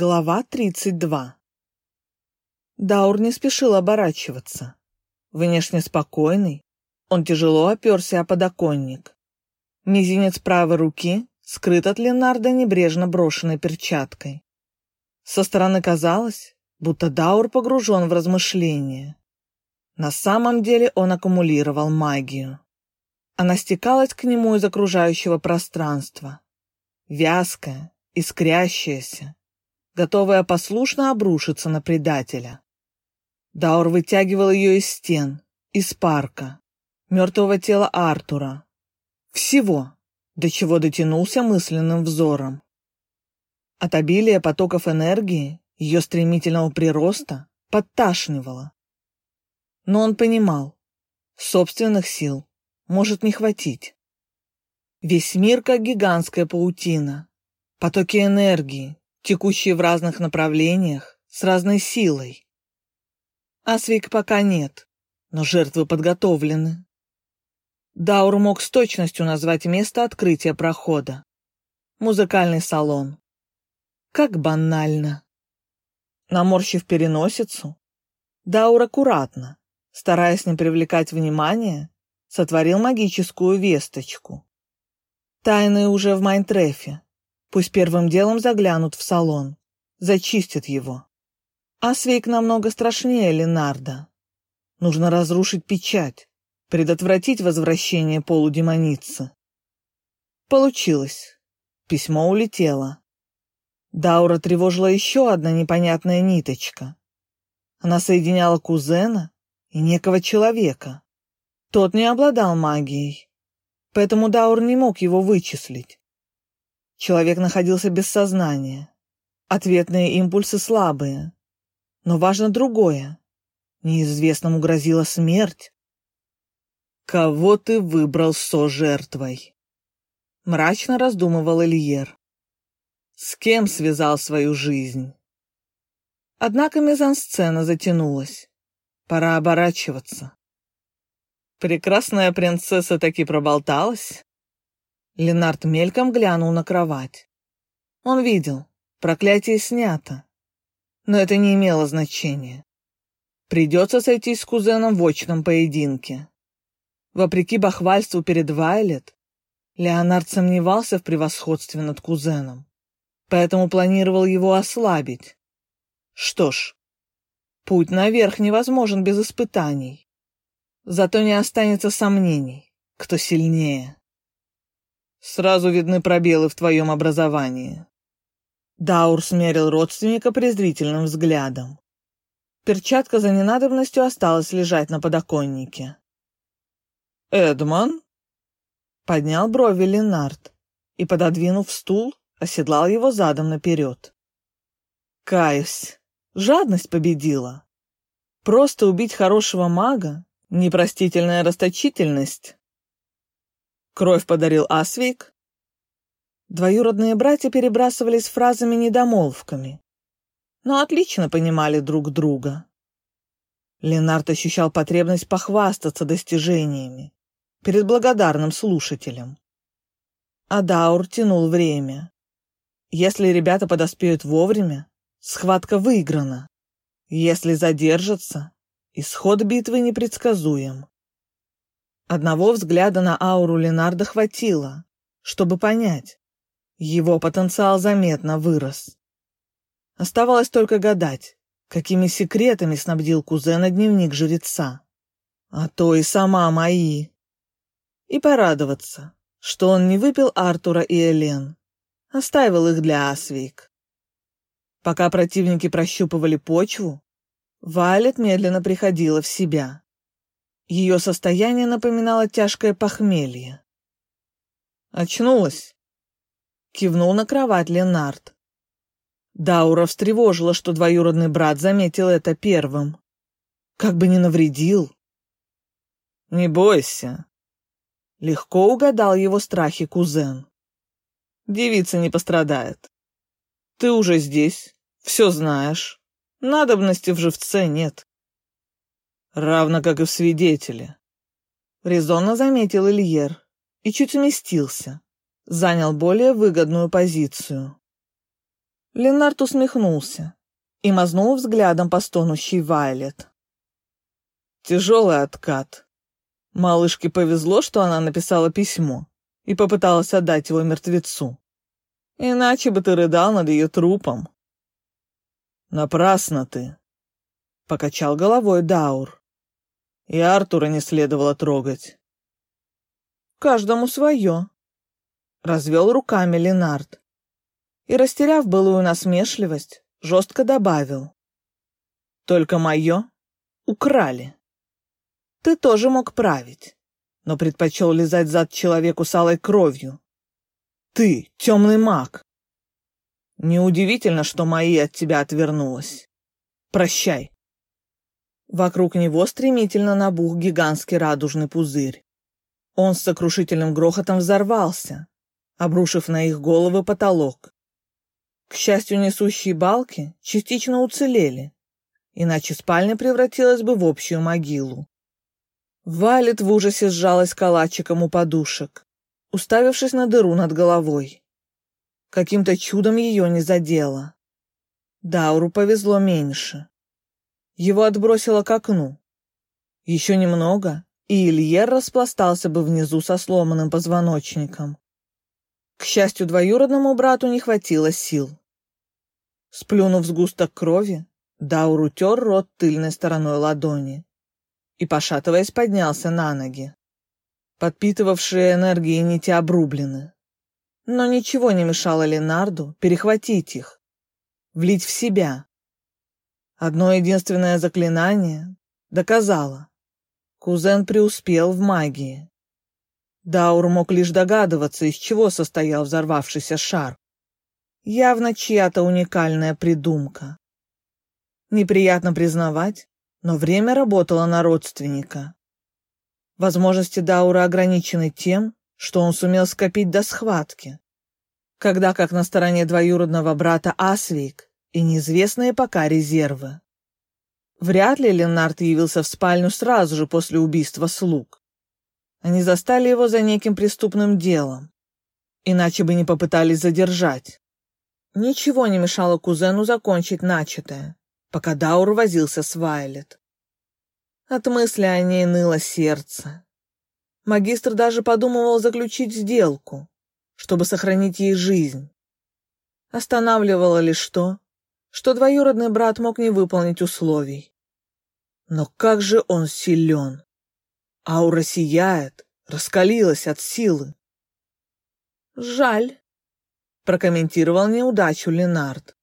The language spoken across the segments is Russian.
Глава 32 Даур не спешил оборачиваться. Внешне спокойный, он тяжело оперся о подоконник. Мизинец правой руки скрыт от Ленарда небрежно брошенной перчаткой. Со стороны казалось, будто Даур погружен в размышления. На самом деле он аккумулировал магию. Она стекалась к нему из окружающего пространства. Вязкая, искрящаяся, готовая послушно обрушиться на предателя. Даур вытягивал ее из стен, из парка, мертвого тела Артура. Всего, до чего дотянулся мысленным взором. От обилия потоков энергии, ее стремительного прироста, подташнивало. Но он понимал, собственных сил может не хватить. Весь мир как гигантская паутина, потоки энергии, текущие в разных направлениях, с разной силой. Асвик пока нет, но жертвы подготовлены. Даур мог с точностью назвать место открытия прохода. Музыкальный салон. Как банально. Наморщив переносицу, Даур аккуратно, стараясь не привлекать внимания, сотворил магическую весточку. Тайны уже в Майнтрефе. Пусть первым делом заглянут в салон, зачистят его. А Свейк намного страшнее Ленарда. Нужно разрушить печать, предотвратить возвращение полудемоницы. Получилось. Письмо улетело. Даура тревожила еще одна непонятная ниточка. Она соединяла кузена и некого человека. Тот не обладал магией, поэтому Даур не мог его вычислить. Человек находился без сознания. Ответные импульсы слабые. Но важно другое. Неизвестному грозила смерть. «Кого ты выбрал со-жертвой?» Мрачно раздумывал Ильер. «С кем связал свою жизнь?» Однако мизансцена затянулась. Пора оборачиваться. Прекрасная принцесса таки проболталась. Ленард мельком глянул на кровать. Он видел, проклятие снято. Но это не имело значения. Придется сойтись с кузеном в очном поединке. Вопреки бахвальству перед Вайлет, Леонард сомневался в превосходстве над кузеном, поэтому планировал его ослабить. Что ж, путь наверх невозможен без испытаний. Зато не останется сомнений, кто сильнее. Сразу видны пробелы в твоем образовании. Даур смерил родственника презрительным взглядом. Перчатка за ненадобностью осталась лежать на подоконнике. «Эдман?» Поднял брови Ленард и, пододвинув стул, оседлал его задом наперед. «Каюсь, жадность победила. Просто убить хорошего мага — непростительная расточительность». Кровь подарил Асвик. Двоюродные братья перебрасывались фразами-недомолвками, но отлично понимали друг друга. Ленард ощущал потребность похвастаться достижениями перед благодарным слушателем. А Даур тянул время. Если ребята подоспеют вовремя, схватка выиграна. Если задержатся, исход битвы непредсказуем. Одного взгляда на ауру Ленарда хватило, чтобы понять. Его потенциал заметно вырос. Оставалось только гадать, какими секретами снабдил кузена дневник жреца. А то и сама мои. И порадоваться, что он не выпил Артура и Элен. Оставил их для Асвик. Пока противники прощупывали почву, Валет медленно приходила в себя. Ее состояние напоминало тяжкое похмелье. «Очнулась?» — кивнул на кровать Ленард. Даура встревожила, что двоюродный брат заметил это первым. Как бы не навредил. «Не бойся», — легко угадал его страхи кузен. «Девица не пострадает. Ты уже здесь, все знаешь. Надобности в живце нет равно как и в свидетеле. Резонно заметил Ильер и чуть сместился, занял более выгодную позицию. Ленард усмехнулся и мазнул взглядом по стонущей Вайлет. Тяжелый откат. Малышке повезло, что она написала письмо и попыталась отдать его мертвецу. Иначе бы ты рыдал над ее трупом. Напрасно ты, — покачал головой Даур. И Артура не следовало трогать. Каждому свое, — развел руками Ленард. И, растеряв былую насмешливость, жестко добавил. Только мое украли. Ты тоже мог править, но предпочел лизать зад человеку с алой кровью. Ты, темный маг. Неудивительно, что мои от тебя отвернулась. Прощай. Вокруг него стремительно набух гигантский радужный пузырь. Он с сокрушительным грохотом взорвался, обрушив на их головы потолок. К счастью, несущие балки частично уцелели, иначе спальня превратилась бы в общую могилу. Валет в ужасе сжалась калачиком у подушек, уставившись на дыру над головой. Каким-то чудом ее не задело. Дауру повезло меньше. Его отбросило к окну. Еще немного, и Ильер распластался бы внизу со сломанным позвоночником. К счастью, двоюродному брату не хватило сил. Сплюнув сгусток крови, Даур утер рот тыльной стороной ладони и, пошатываясь, поднялся на ноги. Подпитывавшие энергии нити обрублены. Но ничего не мешало Ленарду перехватить их, влить в себя. Одно единственное заклинание доказало. Кузен преуспел в магии. Даур мог лишь догадываться, из чего состоял взорвавшийся шар. Явно чья-то уникальная придумка. Неприятно признавать, но время работало на родственника. Возможности Даура ограничены тем, что он сумел скопить до схватки, когда как на стороне двоюродного брата Асвик и неизвестные пока резервы. Вряд ли Ленард явился в спальню сразу же после убийства слуг. Они застали его за неким преступным делом, иначе бы не попытались задержать. Ничего не мешало кузену закончить начатое пока Даур возился с Вайлет. От мысли о ней ныло сердце. Магистр даже подумывал заключить сделку, чтобы сохранить ей жизнь. Останавливало лишь то, что двоюродный брат мог не выполнить условий. Но как же он силен! Аура сияет, раскалилась от силы. «Жаль», — прокомментировал неудачу Ленард.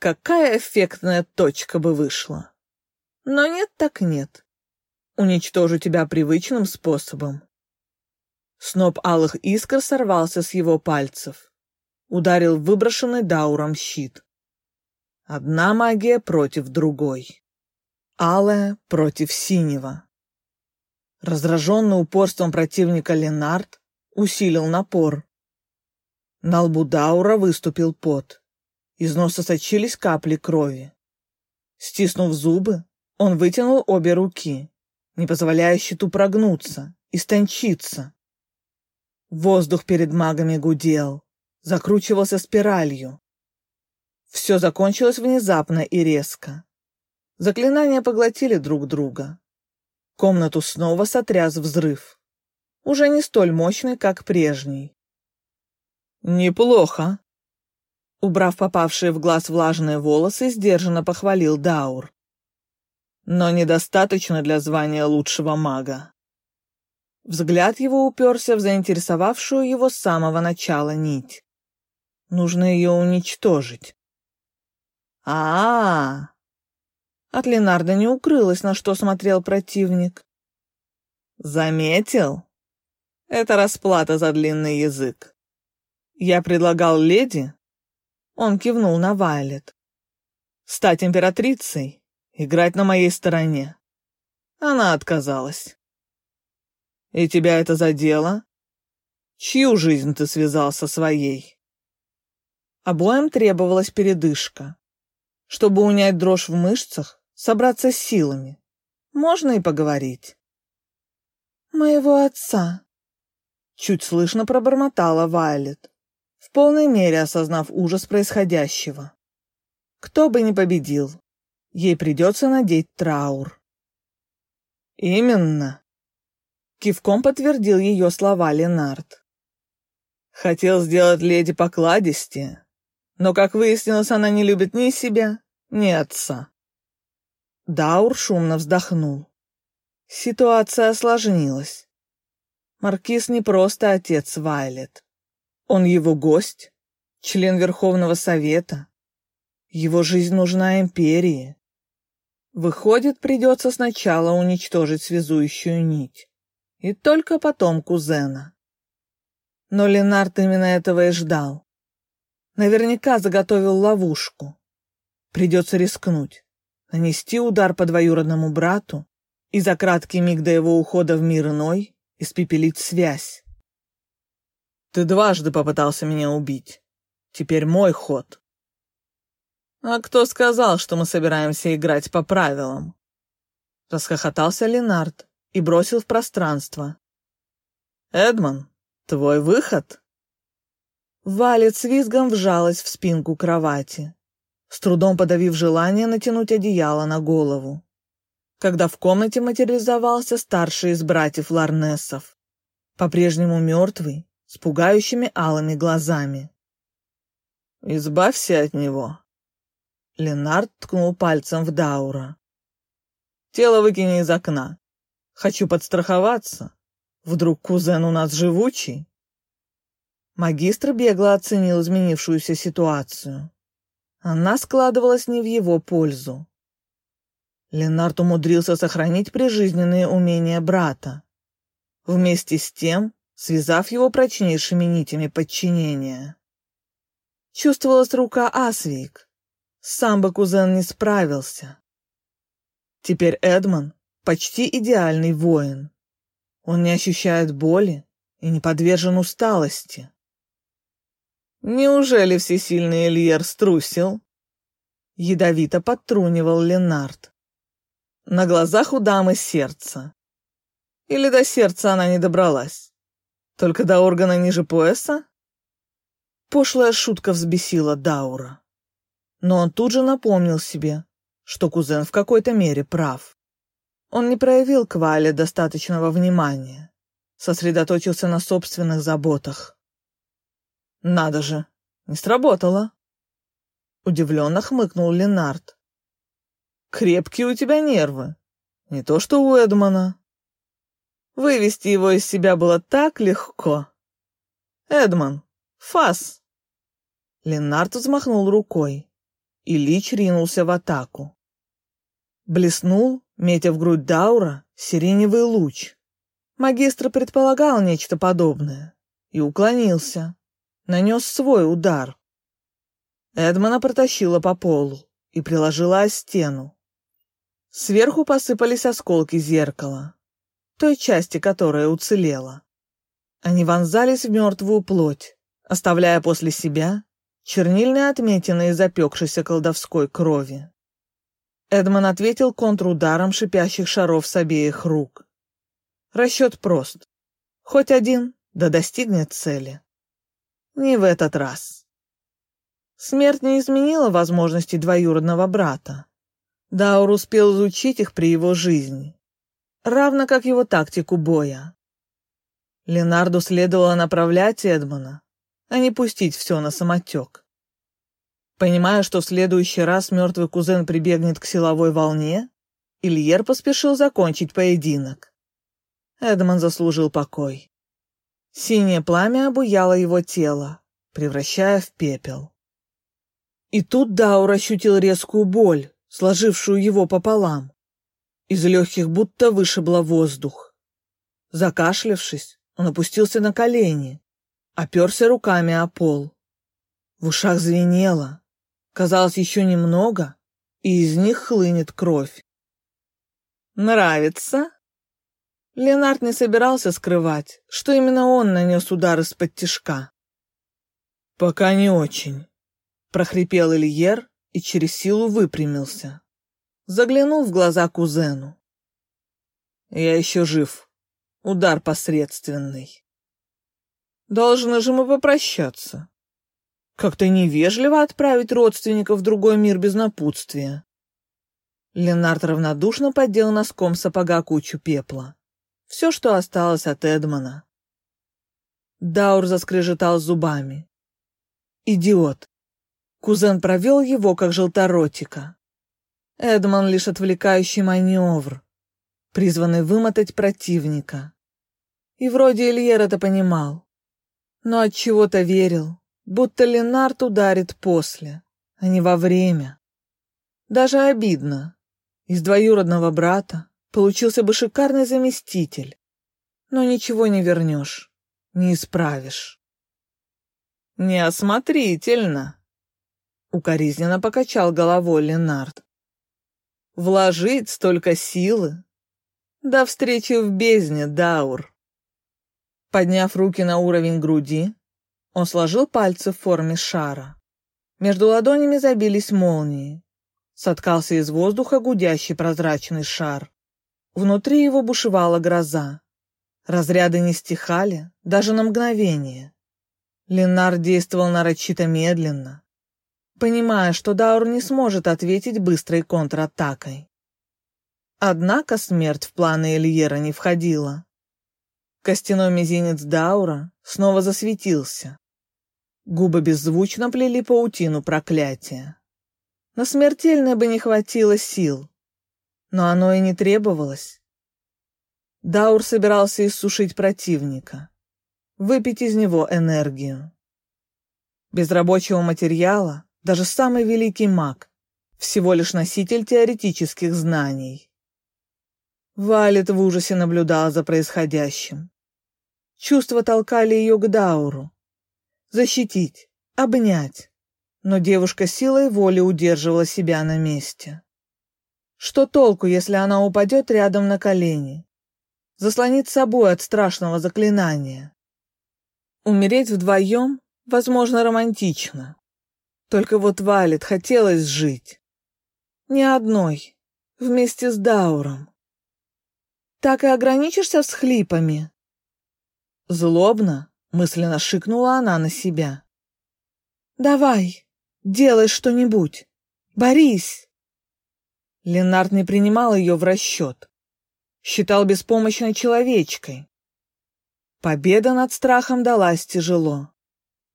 Какая эффектная точка бы вышла. Но нет так нет. Уничтожу тебя привычным способом. Сноп алых искр сорвался с его пальцев. Ударил выброшенный дауром щит. Одна магия против другой. Алая против синего. Раздраженный упорством противника Ленард усилил напор. На лбу Даура выступил пот. Из носа сочились капли крови. Стиснув зубы, он вытянул обе руки, не позволяя щиту прогнуться, истончиться. Воздух перед магами гудел, закручивался спиралью. Все закончилось внезапно и резко. Заклинания поглотили друг друга. Комнату снова сотряс взрыв. Уже не столь мощный, как прежний. «Неплохо», Убрав попавшие в глаз влажные волосы, сдержанно похвалил Даур. Но недостаточно для звания лучшего мага. Взгляд его уперся в заинтересовавшую его с самого начала нить. Нужно ее уничтожить. А а. От Ленарда не укрылось, на что смотрел противник. «Заметил? Это расплата за длинный язык. Я предлагал леди он кивнул на Вайлет. «Стать императрицей, играть на моей стороне». Она отказалась. «И тебя это задело? Чью жизнь ты связал со своей?» Обоим требовалась передышка. Чтобы унять дрожь в мышцах, собраться с силами. Можно и поговорить. «Моего отца», — чуть слышно пробормотала Вайлет в полной мере осознав ужас происходящего. Кто бы ни победил, ей придется надеть траур. «Именно», — кивком подтвердил ее слова Ленард. «Хотел сделать леди покладистее, но, как выяснилось, она не любит ни себя, ни отца». Даур шумно вздохнул. Ситуация осложнилась. Маркиз не просто отец Вайлет. Он его гость, член Верховного Совета. Его жизнь нужна империи. Выходит, придется сначала уничтожить связующую нить. И только потом кузена. Но Ленард именно этого и ждал. Наверняка заготовил ловушку. Придется рискнуть нанести удар по двоюродному брату и за краткий миг до его ухода в мир иной испепелить связь. Ты дважды попытался меня убить. Теперь мой ход. А кто сказал, что мы собираемся играть по правилам? Расхохотался Ленард и бросил в пространство. Эдмон, твой выход? Валет с визгом вжалась в спинку кровати с трудом подавив желание натянуть одеяло на голову. Когда в комнате материализовался старший из братьев Ларнесов, по-прежнему мертвый, с пугающими алыми глазами. «Избавься от него!» Ленард ткнул пальцем в Даура. «Тело выкини из окна. Хочу подстраховаться. Вдруг кузен у нас живучий?» Магистр бегло оценил изменившуюся ситуацию. Она складывалась не в его пользу. Ленард умудрился сохранить прижизненные умения брата, вместе с тем связав его прочнейшими нитями подчинения. Чувствовалась рука Асвик. Сам бы кузен не справился. Теперь Эдмон почти идеальный воин. Он не ощущает боли и не подвержен усталости. Неужели всесильный Эльер струсил? Ядовито подтрунивал Ленард. На глазах у дамы сердце. Или до сердца она не добралась? Только до органа ниже пояса? Пошлая шутка взбесила Даура. Но он тут же напомнил себе, что кузен в какой-то мере прав. Он не проявил к Вале достаточного внимания, сосредоточился на собственных заботах. Надо же, не сработало. Удивленно хмыкнул Ленард. Крепкие у тебя нервы. Не то что у Эдмона. Вывести его из себя было так легко. Эдмон, фас. Ленард взмахнул рукой, и Лич ринулся в атаку. Блеснул, метя в грудь Даура, сиреневый луч. Магистр предполагал нечто подобное и уклонился нанес свой удар. Эдмона протащила по полу и приложила о стену. Сверху посыпались осколки зеркала, той части, которая уцелела. Они вонзались в мертвую плоть, оставляя после себя чернильные отметины из запекшейся колдовской крови. Эдмон ответил контрударом шипящих шаров с обеих рук. Расчет прост. Хоть один, да достигнет цели. Не в этот раз. Смерть не изменила возможности двоюродного брата. Даур успел изучить их при его жизни, равно как его тактику боя. Ленарду следовало направлять Эдмона, а не пустить все на самотек. Понимая, что в следующий раз мертвый кузен прибегнет к силовой волне, Ильер поспешил закончить поединок. Эдмон заслужил покой. Синее пламя обуяло его тело, превращая в пепел. И тут Даур ощутил резкую боль, сложившую его пополам. Из легких будто вышибло воздух. Закашлявшись, он опустился на колени, оперся руками о пол. В ушах звенело. Казалось, еще немного, и из них хлынет кровь. «Нравится?» Ленард не собирался скрывать, что именно он нанес удар из-под тишка. «Пока не очень», — прохрипел Ильер и через силу выпрямился. Заглянул в глаза кузену. «Я еще жив. Удар посредственный. Должны же мы попрощаться. Как-то невежливо отправить родственников в другой мир без напутствия. Ленард равнодушно поддел носком сапога кучу пепла. Все, что осталось от Эдмона. Даур заскрежетал зубами. Идиот. Кузен провел его, как желторотика. Эдмон лишь отвлекающий маневр, призванный вымотать противника. И вроде Ильер это понимал. Но от чего то верил, будто Ленард ударит после, а не во время. Даже обидно. Из двоюродного брата получился бы шикарный заместитель. Но ничего не вернешь не исправишь. Неосмотрительно, укоризненно покачал головой Ленард. Вложить столько силы. До встречи в бездне, Даур. Подняв руки на уровень груди, он сложил пальцы в форме шара. Между ладонями забились молнии. Соткался из воздуха гудящий прозрачный шар. Внутри его бушевала гроза. Разряды не стихали, даже на мгновение. Ленар действовал нарочито медленно, понимая, что Даур не сможет ответить быстрой контратакой. Однако смерть в планы Эльера не входила. Костяной мизинец Даура снова засветился. Губы беззвучно плели паутину проклятия. На смертельное бы не хватило сил, но оно и не требовалось. Даур собирался иссушить противника, выпить из него энергию. Без рабочего материала даже самый великий маг всего лишь носитель теоретических знаний. Валет в ужасе наблюдала за происходящим. Чувства толкали ее к Дауру. Защитить, обнять. Но девушка силой воли удерживала себя на месте. Что толку, если она упадет рядом на колени? заслонить собой от страшного заклинания. Умереть вдвоем, возможно, романтично. Только вот Валет хотелось жить. Не одной, вместе с Дауром. Так и ограничишься всхлипами. Злобно, мысленно шикнула она на себя. «Давай, делай что-нибудь. Борись!» Ленард не принимал ее в расчет считал беспомощной человечкой. Победа над страхом далась тяжело,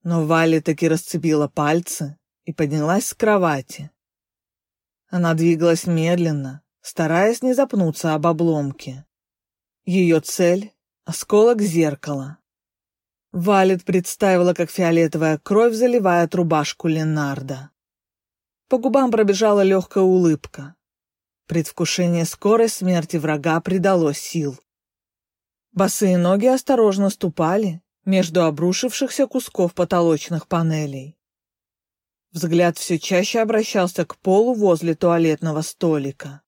но Валя таки расцепила пальцы и поднялась с кровати. Она двигалась медленно, стараясь не запнуться об обломке. Ее цель — осколок зеркала. Валет представила, как фиолетовая кровь заливает рубашку Ленарда. По губам пробежала легкая улыбка. Предвкушение скорой смерти врага придало сил. Босые ноги осторожно ступали между обрушившихся кусков потолочных панелей. Взгляд все чаще обращался к полу возле туалетного столика.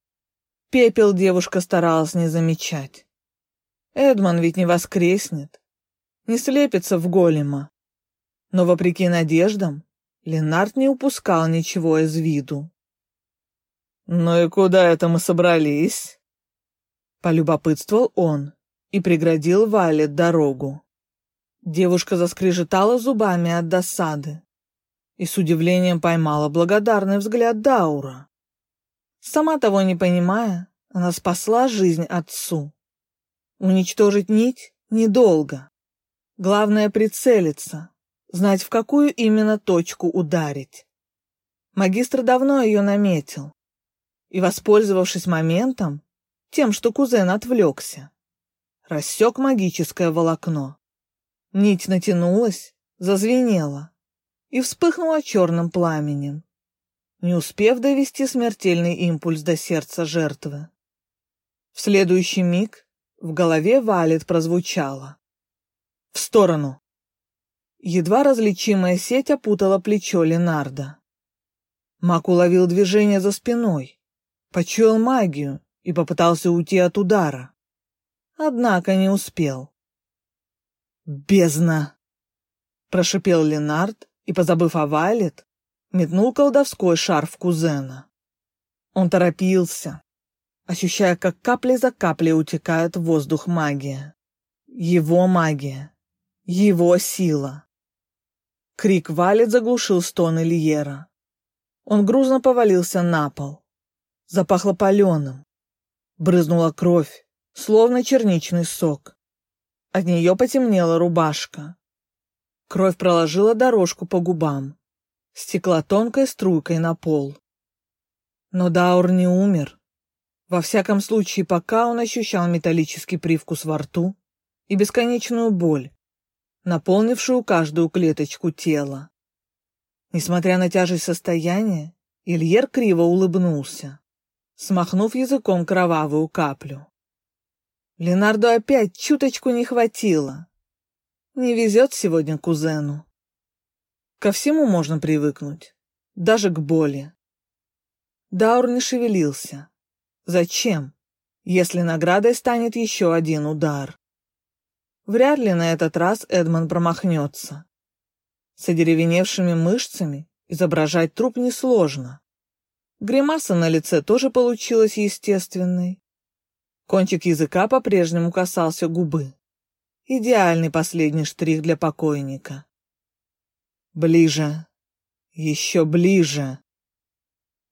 Пепел девушка старалась не замечать. Эдман ведь не воскреснет, не слепится в голема. Но, вопреки надеждам, Ленард не упускал ничего из виду. «Ну и куда это мы собрались?» Полюбопытствовал он и преградил Вале дорогу. Девушка заскрежетала зубами от досады и с удивлением поймала благодарный взгляд Даура. Сама того не понимая, она спасла жизнь отцу. Уничтожить нить недолго. Главное прицелиться, знать, в какую именно точку ударить. Магистр давно ее наметил и, воспользовавшись моментом, тем, что кузен отвлекся, рассек магическое волокно. Нить натянулась, зазвенела и вспыхнула черным пламенем, не успев довести смертельный импульс до сердца жертвы. В следующий миг в голове Валет прозвучало. «В сторону!» Едва различимая сеть опутала плечо Ленарда. Мак уловил движение за спиной почуял магию и попытался уйти от удара. Однако не успел. «Бездна!» — прошипел Ленард и, позабыв о Вайлет, метнул колдовской шар в кузена. Он торопился, ощущая, как капли за каплей утекает в воздух магия. Его магия, его сила. Крик Валет заглушил стон Ильера. Он грузно повалился на пол. Запахло паленым. Брызнула кровь, словно черничный сок. От нее потемнела рубашка. Кровь проложила дорожку по губам. Стекла тонкой струйкой на пол. Но Даур не умер. Во всяком случае, пока он ощущал металлический привкус во рту и бесконечную боль, наполнившую каждую клеточку тела. Несмотря на тяжесть состояния, Ильер криво улыбнулся, смахнув языком кровавую каплю. Ленарду опять чуточку не хватило. Не везет сегодня кузену. Ко всему можно привыкнуть, даже к боли. Даур не шевелился. Зачем, если наградой станет еще один удар? Вряд ли на этот раз Эдмон промахнется. С одеревеневшими мышцами изображать труп несложно. Гримаса на лице тоже получилась естественной. Кончик языка по-прежнему касался губы. Идеальный последний штрих для покойника. Ближе. Еще ближе.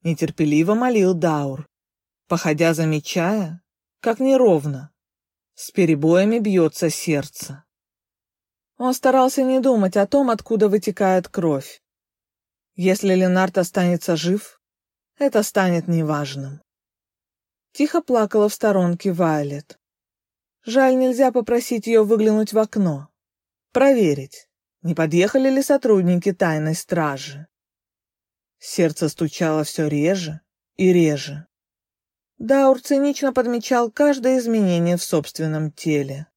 Нетерпеливо молил Даур, походя замечая, как неровно, с перебоями бьется сердце. Он старался не думать о том, откуда вытекает кровь. Если Ленард останется жив, это станет неважным. Тихо плакала в сторонке Вайлет. Жаль, нельзя попросить ее выглянуть в окно. Проверить, не подъехали ли сотрудники тайной стражи. Сердце стучало все реже и реже. Даур цинично подмечал каждое изменение в собственном теле.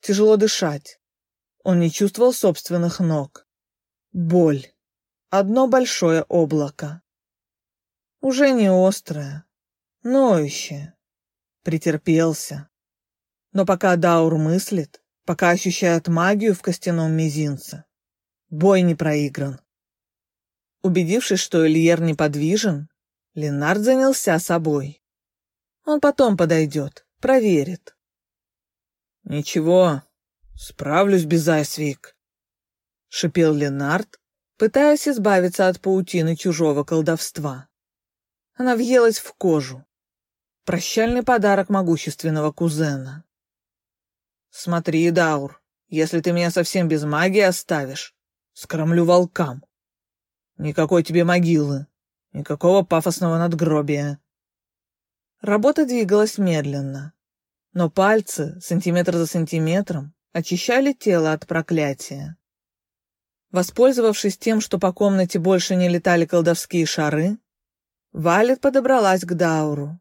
Тяжело дышать. Он не чувствовал собственных ног. Боль. Одно большое облако. Уже не острое, ноющее. Претерпелся. Но пока Даур мыслит, пока ощущает магию в костяном мизинце, бой не проигран. Убедившись, что Ильер неподвижен, Ленард занялся собой. Он потом подойдет, проверит. «Ничего, справлюсь без Айсвик», — шипел Ленард, пытаясь избавиться от паутины чужого колдовства. Она въелась в кожу. Прощальный подарок могущественного кузена. «Смотри, Даур, если ты меня совсем без магии оставишь, скромлю волкам. Никакой тебе могилы, никакого пафосного надгробия. Работа двигалась медленно, но пальцы, сантиметр за сантиметром, очищали тело от проклятия. Воспользовавшись тем, что по комнате больше не летали колдовские шары, Валет подобралась к Дауру,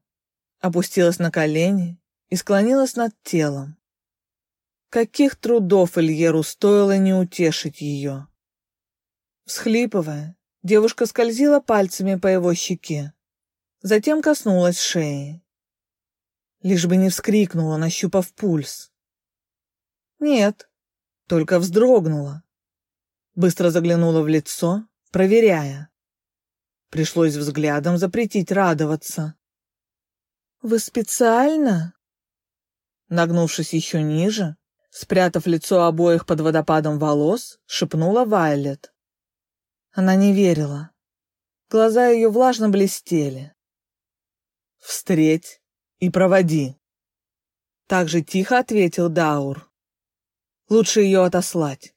опустилась на колени и склонилась над телом. Каких трудов Ильеру стоило не утешить ее. Всхлипывая, девушка скользила пальцами по его щеке, затем коснулась шеи. Лишь бы не вскрикнула, нащупав пульс. Нет, только вздрогнула. Быстро заглянула в лицо, проверяя. Пришлось взглядом запретить радоваться. «Вы специально?» Нагнувшись еще ниже, спрятав лицо обоих под водопадом волос, шепнула Вайлет. Она не верила. Глаза ее влажно блестели. «Встреть и проводи!» Так же тихо ответил Даур. «Лучше ее отослать.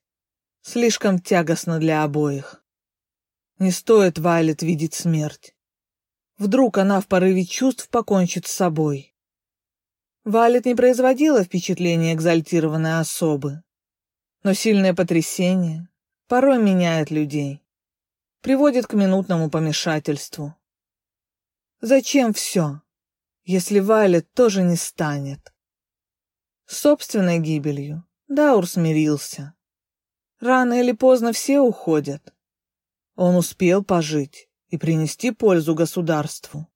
Слишком тягостно для обоих. Не стоит Вайлет видеть смерть. Вдруг она в порыве чувств покончит с собой. Вайлет не производила впечатления экзальтированной особы. Но сильное потрясение порой меняет людей, приводит к минутному помешательству. Зачем все, если Вайлет тоже не станет? собственной гибелью Даур смирился. Рано или поздно все уходят. Он успел пожить и принести пользу государству.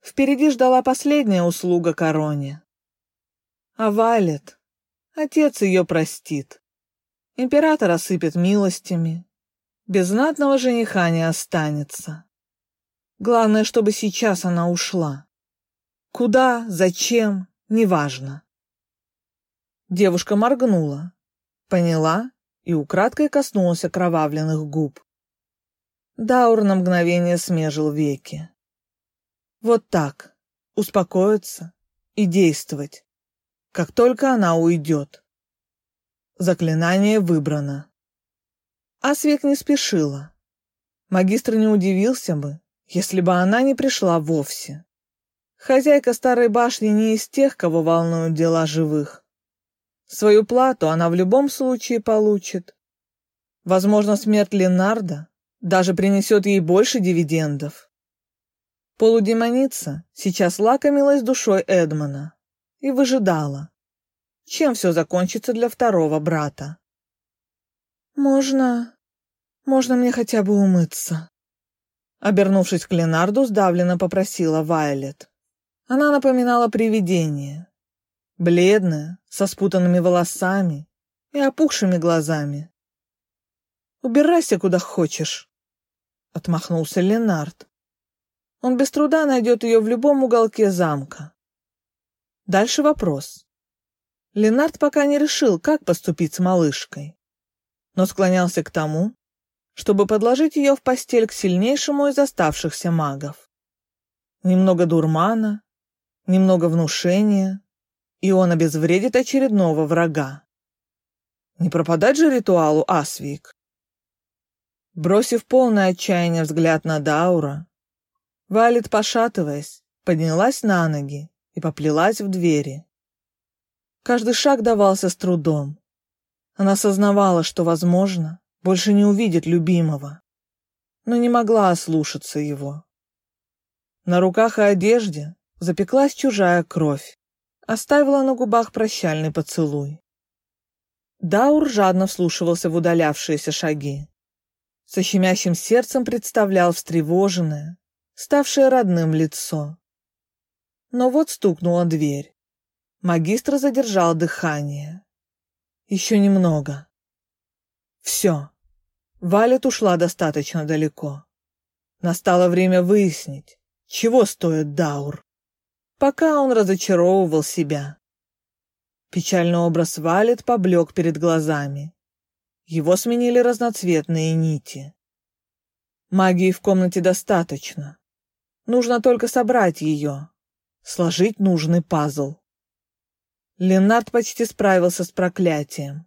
Впереди ждала последняя услуга короне. А Вайлет, отец ее простит. Император осыпет милостями. Без знатного жениха не останется. Главное, чтобы сейчас она ушла. Куда, зачем, неважно. Девушка моргнула, поняла и украдкой коснулась окровавленных губ. Даур на мгновение смежил веки. Вот так, успокоиться и действовать, как только она уйдет. Заклинание выбрано. Асвек не спешила. Магистр не удивился бы, если бы она не пришла вовсе. Хозяйка старой башни не из тех, кого волнуют дела живых. Свою плату она в любом случае получит. Возможно, смерть Ленарда даже принесет ей больше дивидендов. Полудемоница сейчас лакомилась душой Эдмона и выжидала, чем все закончится для второго брата. «Можно... можно мне хотя бы умыться?» Обернувшись к Ленарду, сдавленно попросила Вайлет. Она напоминала привидение, бледная, со спутанными волосами и опухшими глазами. «Убирайся куда хочешь», — отмахнулся Ленард. «Он без труда найдет ее в любом уголке замка». Дальше вопрос. Ленард пока не решил, как поступить с малышкой, но склонялся к тому, чтобы подложить ее в постель к сильнейшему из оставшихся магов. Немного дурмана, немного внушения, и он обезвредит очередного врага. Не пропадать же ритуалу Асвик. Бросив полное отчаяние взгляд на Даура, Валет, пошатываясь, поднялась на ноги и поплелась в двери. Каждый шаг давался с трудом. Она сознавала, что, возможно, больше не увидит любимого, но не могла ослушаться его. На руках и одежде запеклась чужая кровь оставила на губах прощальный поцелуй. Даур жадно вслушивался в удалявшиеся шаги. Со щемящим сердцем представлял встревоженное, ставшее родным лицо. Но вот стукнула дверь. Магистр задержал дыхание. Еще немного. Все. Валет ушла достаточно далеко. Настало время выяснить, чего стоит Даур пока он разочаровывал себя. Печальный образ Валет поблек перед глазами. Его сменили разноцветные нити. Магии в комнате достаточно. Нужно только собрать ее, сложить нужный пазл. Ленард почти справился с проклятием.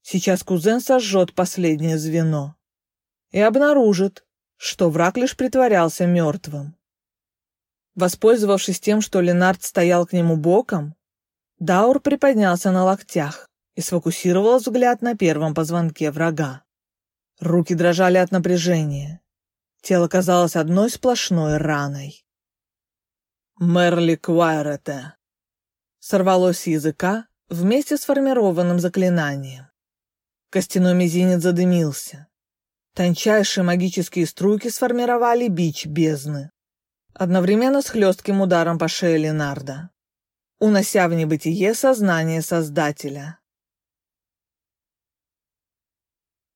Сейчас кузен сожжет последнее звено и обнаружит, что враг лишь притворялся мертвым. Воспользовавшись тем, что Ленард стоял к нему боком, Даур приподнялся на локтях и сфокусировал взгляд на первом позвонке врага. Руки дрожали от напряжения. Тело казалось одной сплошной раной. «Мерли Квайрете!» Сорвалось с языка вместе с формированным заклинанием. Костяной мизинец задымился. Тончайшие магические струйки сформировали бич бездны одновременно с хлестким ударом по шее Ленарда, унося в небытие сознание Создателя.